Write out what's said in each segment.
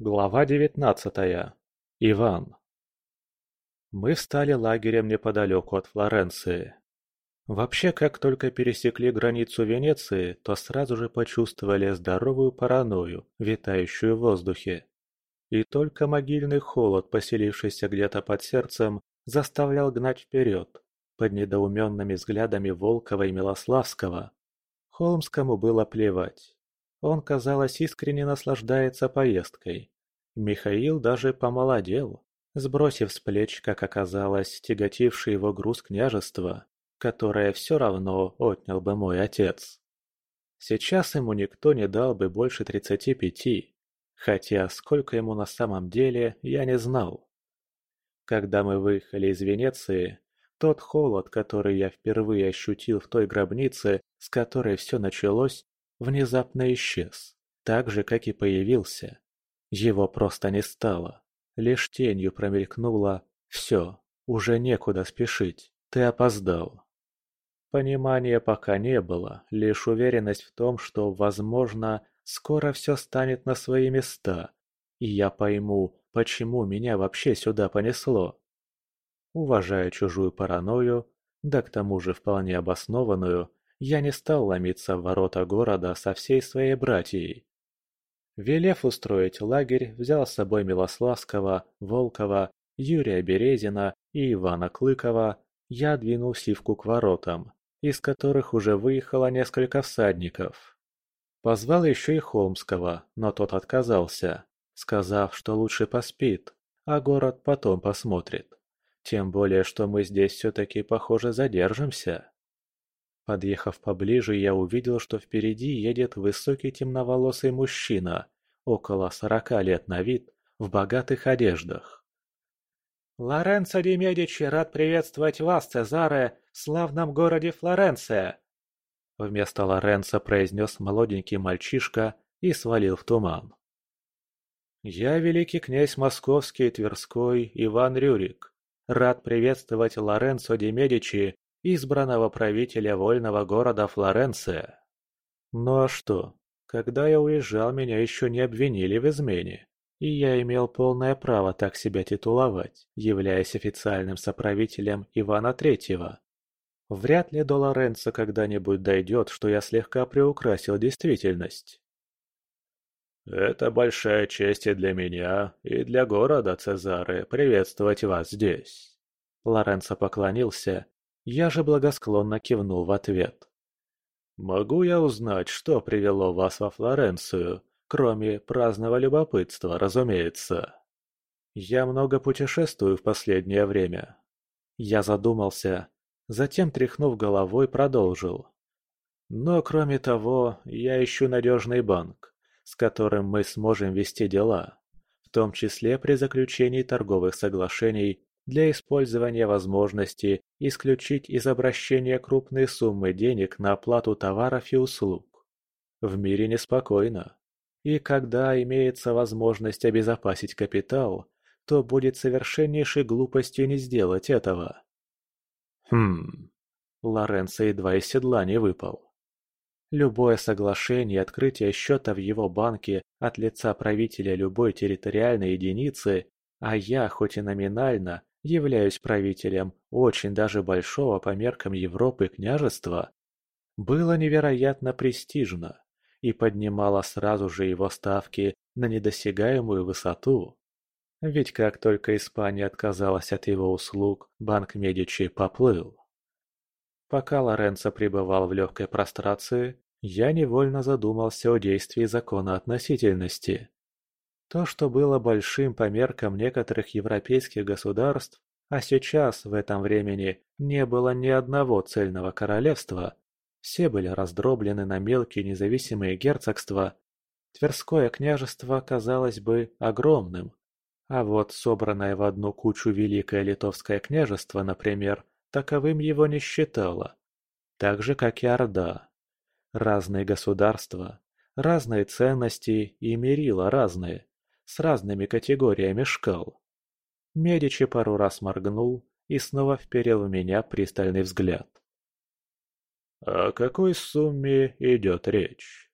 Глава девятнадцатая. Иван. Мы встали лагерем неподалеку от Флоренции. Вообще, как только пересекли границу Венеции, то сразу же почувствовали здоровую паранойю, витающую в воздухе. И только могильный холод, поселившийся где-то под сердцем, заставлял гнать вперед, под недоуменными взглядами Волкова и Милославского. Холмскому было плевать. Он, казалось, искренне наслаждается поездкой. Михаил даже помолодел, сбросив с плеч, как оказалось, тяготивший его груз княжества, которое все равно отнял бы мой отец. Сейчас ему никто не дал бы больше тридцати пяти, хотя сколько ему на самом деле, я не знал. Когда мы выехали из Венеции, тот холод, который я впервые ощутил в той гробнице, с которой все началось, внезапно исчез, так же, как и появился. Его просто не стало. Лишь тенью промелькнуло «Все, уже некуда спешить, ты опоздал». Понимания пока не было, лишь уверенность в том, что, возможно, скоро все станет на свои места, и я пойму, почему меня вообще сюда понесло. Уважая чужую паранойю, да к тому же вполне обоснованную, я не стал ломиться в ворота города со всей своей братьей. Велев устроить лагерь, взял с собой Милославского, Волкова, Юрия Березина и Ивана Клыкова, я двинул сивку к воротам, из которых уже выехало несколько всадников. Позвал еще и Холмского, но тот отказался, сказав, что лучше поспит, а город потом посмотрит. Тем более, что мы здесь все-таки, похоже, задержимся. Подъехав поближе, я увидел, что впереди едет высокий темноволосый мужчина, около сорока лет на вид, в богатых одеждах. «Лоренцо де Медичи рад приветствовать вас, Цезаре, в славном городе Флоренция!» Вместо Лоренцо произнес молоденький мальчишка и свалил в туман. «Я великий князь Московский Тверской Иван Рюрик. Рад приветствовать Лоренцо де Медичи избранного правителя вольного города Флоренция. Ну а что, когда я уезжал, меня еще не обвинили в измене, и я имел полное право так себя титуловать, являясь официальным соправителем Ивана Третьего. Вряд ли до Лоренцо когда-нибудь дойдет, что я слегка приукрасил действительность. «Это большая честь и для меня, и для города Цезаре приветствовать вас здесь». Лоренцо поклонился я же благосклонно кивнул в ответ. «Могу я узнать, что привело вас во Флоренцию, кроме праздного любопытства, разумеется?» «Я много путешествую в последнее время». Я задумался, затем, тряхнув головой, продолжил. «Но кроме того, я ищу надежный банк, с которым мы сможем вести дела, в том числе при заключении торговых соглашений для использования возможности исключить из обращения крупные суммы денег на оплату товаров и услуг. В мире неспокойно. И когда имеется возможность обезопасить капитал, то будет совершеннейшей глупостью не сделать этого. Хм... Лоренцо едва из седла не выпал. Любое соглашение и открытие счета в его банке от лица правителя любой территориальной единицы, а я, хоть и номинально, являюсь правителем очень даже большого по меркам Европы княжества, было невероятно престижно и поднимало сразу же его ставки на недосягаемую высоту. Ведь как только Испания отказалась от его услуг, банк Медичи поплыл. Пока Лоренцо пребывал в легкой прострации, я невольно задумался о действии закона относительности. То, что было большим по меркам некоторых европейских государств, а сейчас, в этом времени, не было ни одного цельного королевства, все были раздроблены на мелкие независимые герцогства, Тверское княжество казалось бы огромным, а вот собранное в одну кучу Великое Литовское княжество, например, таковым его не считало. Так же, как и Орда. Разные государства, разные ценности и мерила разные с разными категориями шкал. Медичи пару раз моргнул и снова вперил в меня пристальный взгляд. «О какой сумме идет речь?»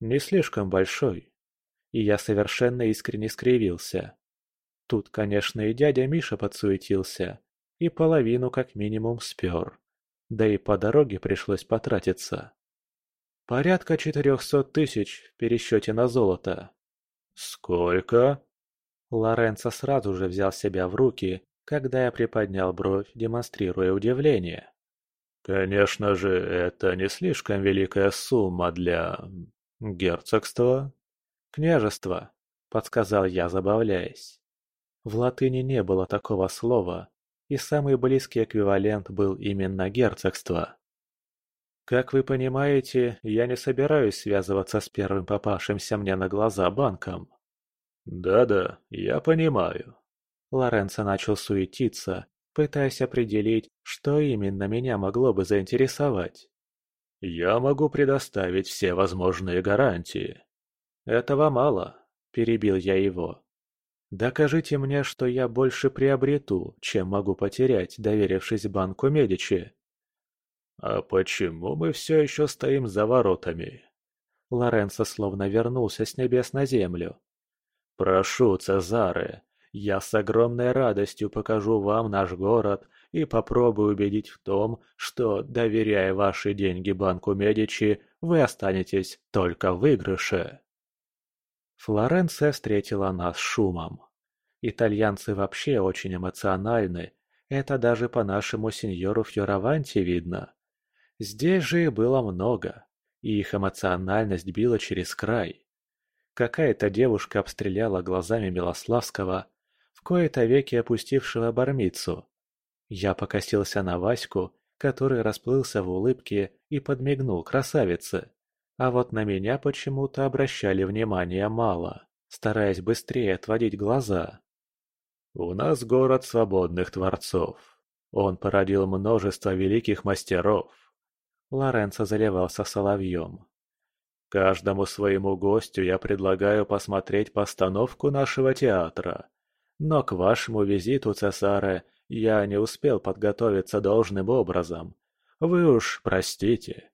«Не слишком большой. и я совершенно искренне скривился. Тут, конечно, и дядя Миша подсуетился, и половину как минимум спер. Да и по дороге пришлось потратиться. Порядка четырехсот тысяч в пересчете на золото. «Сколько?» Лоренцо сразу же взял себя в руки, когда я приподнял бровь, демонстрируя удивление. «Конечно же, это не слишком великая сумма для... герцогства?» «Княжества», — подсказал я, забавляясь. В латыни не было такого слова, и самый близкий эквивалент был именно герцогство. Как вы понимаете, я не собираюсь связываться с первым попавшимся мне на глаза банком. Да-да, я понимаю. Лоренцо начал суетиться, пытаясь определить, что именно меня могло бы заинтересовать. «Я могу предоставить все возможные гарантии». «Этого мало», – перебил я его. «Докажите мне, что я больше приобрету, чем могу потерять, доверившись банку Медичи». «А почему мы все еще стоим за воротами?» Лоренцо словно вернулся с небес на землю. «Прошу, Цезаре, я с огромной радостью покажу вам наш город и попробую убедить в том, что, доверяя ваши деньги банку Медичи, вы останетесь только в выигрыше». Флоренция встретила нас шумом. Итальянцы вообще очень эмоциональны, это даже по нашему сеньору Фьораванти видно. Здесь же их было много, и их эмоциональность била через край. Какая-то девушка обстреляла глазами Милославского, в кои-то веки опустившего бармицу. Я покосился на Ваську, который расплылся в улыбке и подмигнул красавице. А вот на меня почему-то обращали внимание мало, стараясь быстрее отводить глаза. «У нас город свободных творцов. Он породил множество великих мастеров». Лоренцо заливался соловьем. Каждому своему гостю я предлагаю посмотреть постановку нашего театра. Но к вашему визиту, Цесаре, я не успел подготовиться должным образом. Вы уж простите.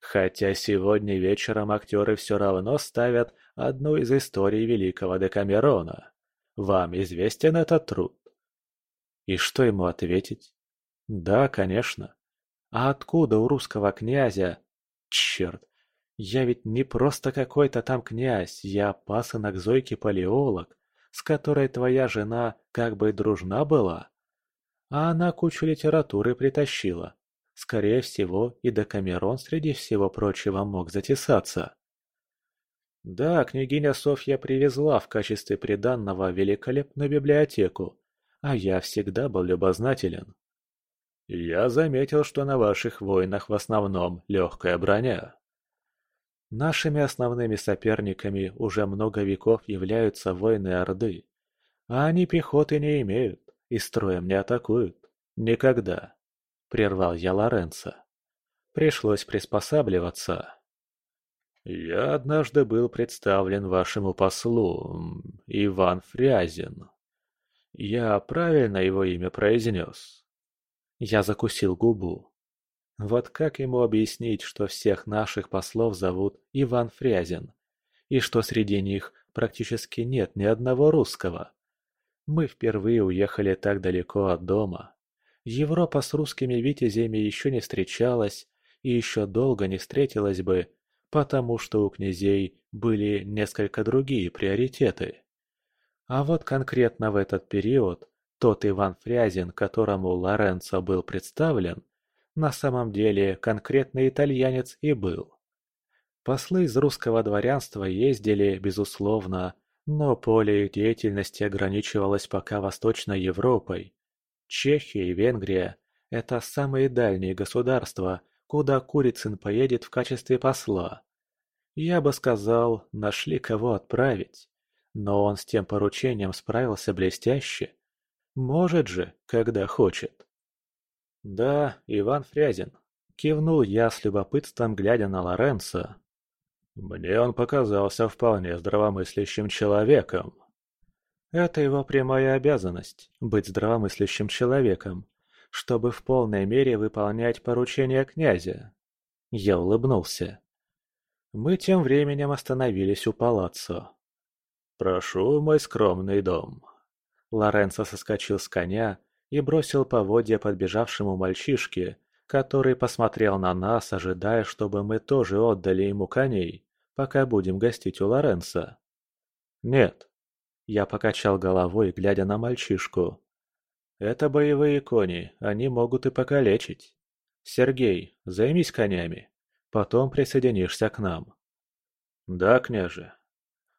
Хотя сегодня вечером актеры все равно ставят одну из историй великого Декамерона. Вам известен этот труд? И что ему ответить? Да, конечно. А откуда у русского князя... Черт, я ведь не просто какой-то там князь, я пасынок Зойки Палеолог, с которой твоя жена как бы дружна была. А она кучу литературы притащила. Скорее всего, и Декамерон среди всего прочего мог затесаться. Да, княгиня Софья привезла в качестве приданного великолепную библиотеку, а я всегда был любознателен. Я заметил, что на ваших войнах в основном легкая броня. Нашими основными соперниками уже много веков являются воины Орды. А они пехоты не имеют и строем не атакуют. Никогда. Прервал я Лоренцо. Пришлось приспосабливаться. Я однажды был представлен вашему послу, Иван Фрязин. Я правильно его имя произнес? Я закусил губу. Вот как ему объяснить, что всех наших послов зовут Иван Фрязин, и что среди них практически нет ни одного русского? Мы впервые уехали так далеко от дома. Европа с русскими витязями еще не встречалась и еще долго не встретилась бы, потому что у князей были несколько другие приоритеты. А вот конкретно в этот период тот Иван Фрязин, которому Лоренцо был представлен, на самом деле конкретный итальянец и был. Послы из русского дворянства ездили, безусловно, но поле их деятельности ограничивалось пока Восточной Европой. Чехия и Венгрия – это самые дальние государства, куда Курицын поедет в качестве посла. Я бы сказал, нашли кого отправить. Но он с тем поручением справился блестяще. Может же, когда хочет. «Да, Иван Фрязин», — кивнул я с любопытством, глядя на Лоренцо. «Мне он показался вполне здравомыслящим человеком». «Это его прямая обязанность — быть здравомыслящим человеком, чтобы в полной мере выполнять поручения князя». Я улыбнулся. Мы тем временем остановились у палаццо. «Прошу мой скромный дом». Лоренцо соскочил с коня и бросил поводья подбежавшему мальчишке, который посмотрел на нас, ожидая, чтобы мы тоже отдали ему коней, пока будем гостить у Лоренца. «Нет». Я покачал головой, глядя на мальчишку. «Это боевые кони, они могут и покалечить. Сергей, займись конями, потом присоединишься к нам». «Да, княже».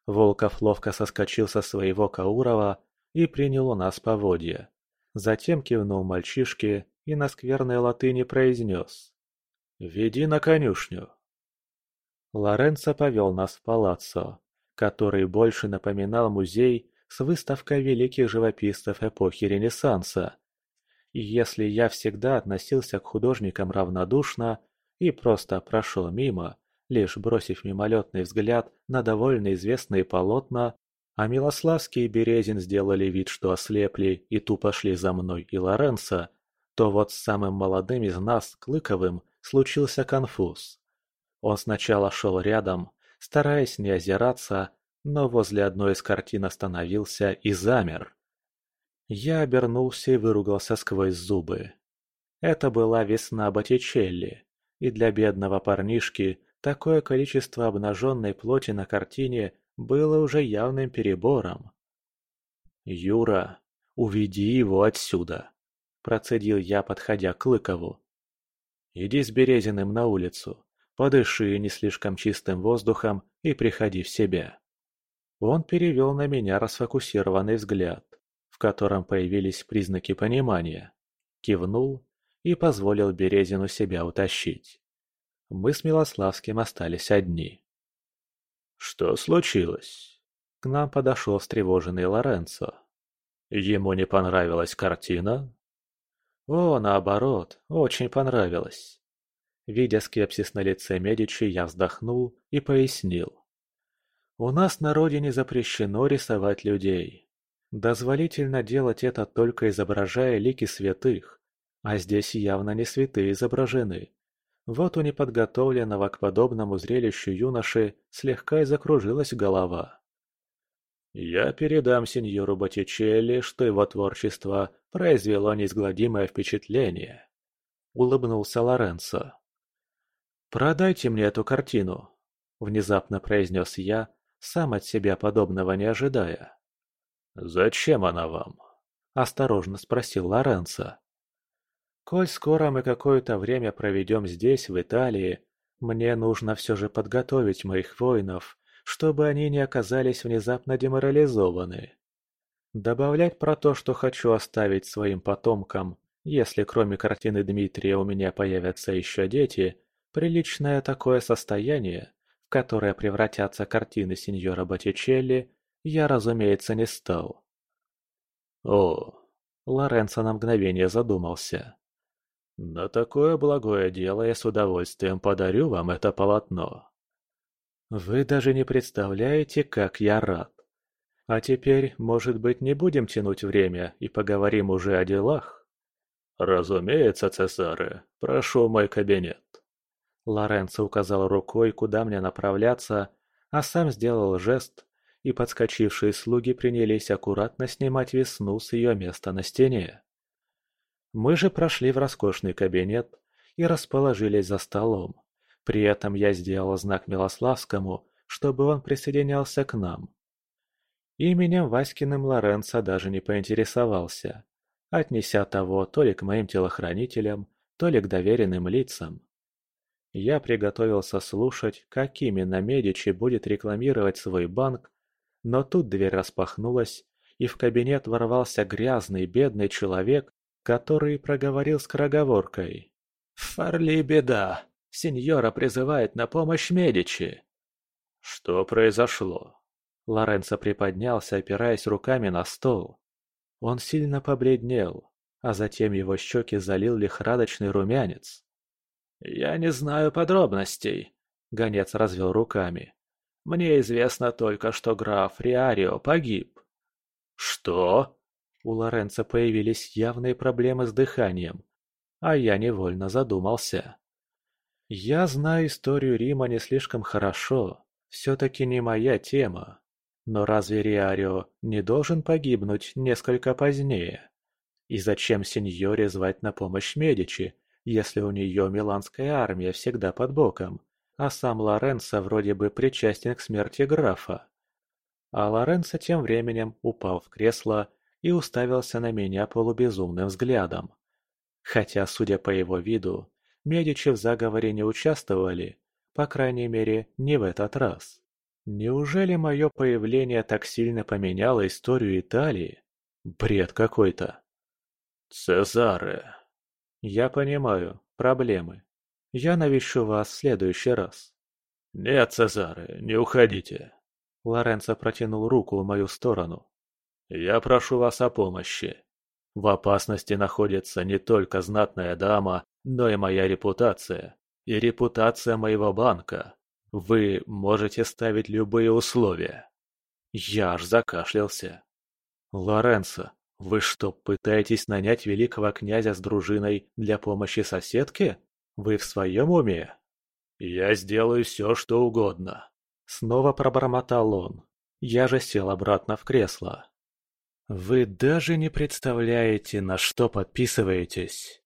Волков ловко соскочил со своего Каурова и принял у нас поводья. Затем кивнул мальчишке и на скверной латыни произнес. «Веди на конюшню». Лоренцо повел нас в палаццо, который больше напоминал музей с выставкой великих живописцев эпохи Ренессанса. И если я всегда относился к художникам равнодушно и просто прошел мимо, лишь бросив мимолетный взгляд на довольно известные полотна, а Милославский и Березин сделали вид, что ослепли и тупо шли за мной и Лоренцо, то вот с самым молодым из нас, Клыковым, случился конфуз. Он сначала шел рядом, стараясь не озираться, но возле одной из картин остановился и замер. Я обернулся и выругался сквозь зубы. Это была весна Боттичелли, и для бедного парнишки такое количество обнаженной плоти на картине было уже явным перебором. «Юра, уведи его отсюда!» – процедил я, подходя к Клыкову. «Иди с Березиным на улицу, подыши не слишком чистым воздухом и приходи в себя». Он перевел на меня расфокусированный взгляд, в котором появились признаки понимания, кивнул и позволил Березину себя утащить. Мы с Милославским остались одни. «Что случилось?» К нам подошел встревоженный Лоренцо. «Ему не понравилась картина?» «О, наоборот, очень понравилось». Видя скепсис на лице Медичи, я вздохнул и пояснил. У нас на родине запрещено рисовать людей. Дозволительно делать это только изображая лики святых, а здесь явно не святые изображены. Вот у неподготовленного к подобному зрелищу юноши слегка и закружилась голова. Я передам сеньору Боттичелли, что его творчество произвело неизгладимое впечатление. Улыбнулся Лоренцо. «Продайте мне эту картину», — внезапно произнес я, сам от себя подобного не ожидая. «Зачем она вам?» – осторожно спросил Лоренцо. «Коль скоро мы какое-то время проведем здесь, в Италии, мне нужно все же подготовить моих воинов, чтобы они не оказались внезапно деморализованы. Добавлять про то, что хочу оставить своим потомкам, если кроме картины Дмитрия у меня появятся еще дети, приличное такое состояние, в которое превратятся картины сеньора Боттичелли, я, разумеется, не стал. О, Лоренцо на мгновение задумался. На такое благое дело я с удовольствием подарю вам это полотно. Вы даже не представляете, как я рад. А теперь, может быть, не будем тянуть время и поговорим уже о делах? Разумеется, Цесаре, прошу мой кабинет. Лоренцо указал рукой, куда мне направляться, а сам сделал жест, и подскочившие слуги принялись аккуратно снимать весну с ее места на стене. Мы же прошли в роскошный кабинет и расположились за столом. При этом я сделал знак Милославскому, чтобы он присоединялся к нам. Именем Васькиным Лоренцо даже не поинтересовался, отнеся того то ли к моим телохранителям, то ли к доверенным лицам. Я приготовился слушать, как именно Медичи будет рекламировать свой банк, но тут дверь распахнулась, и в кабинет ворвался грязный бедный человек, который проговорил скороговоркой. «Фарли беда! Сеньора призывает на помощь Медичи!» «Что произошло?» Лоренцо приподнялся, опираясь руками на стол. Он сильно побледнел, а затем его щеки залил лихорадочный румянец. «Я не знаю подробностей», — гонец развел руками. «Мне известно только, что граф Риарио погиб». «Что?» У Лоренцо появились явные проблемы с дыханием, а я невольно задумался. «Я знаю историю Рима не слишком хорошо, все-таки не моя тема. Но разве Риарио не должен погибнуть несколько позднее? И зачем сеньоре звать на помощь Медичи, если у нее миланская армия всегда под боком, а сам Лоренцо вроде бы причастен к смерти графа? А Лоренцо тем временем упал в кресло и уставился на меня полубезумным взглядом. Хотя, судя по его виду, Медичи в заговоре не участвовали, по крайней мере, не в этот раз. Неужели мое появление так сильно поменяло историю Италии? Бред какой-то. Цезаре. Я понимаю, проблемы. Я навещу вас в следующий раз. Нет, Цезаре, не уходите. Лоренцо протянул руку в мою сторону. Я прошу вас о помощи. В опасности находится не только знатная дама, но и моя репутация. И репутация моего банка. Вы можете ставить любые условия. Я аж закашлялся. Лоренцо, вы что, пытаетесь нанять великого князя с дружиной для помощи соседке? Вы в своем уме? Я сделаю все, что угодно. Снова пробормотал он. Я же сел обратно в кресло. Вы даже не представляете, на что подписываетесь.